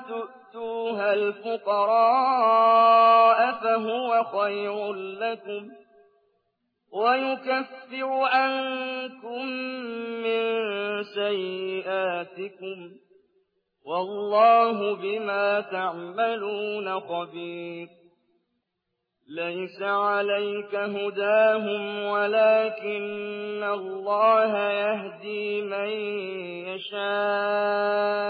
وتؤتوها الفقراء فهو خير لكم ويكفر عنكم من سيئاتكم والله بما تعملون خبير ليس عليك هداهم ولكن الله يهدي من يشاء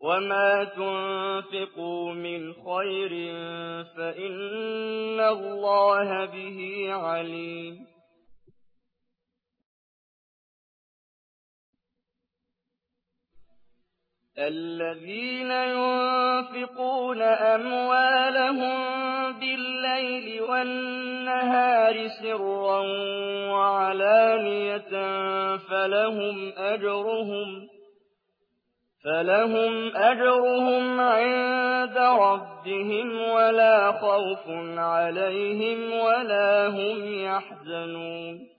وما تنفقوا من خير فإن الله به عليم الذين ينفقون أموالهم بالليل والنهار سرا وعلانية فلهم أجرهم فلهم أجرهم عند ربهم ولا خوف عليهم ولا هم يحزنون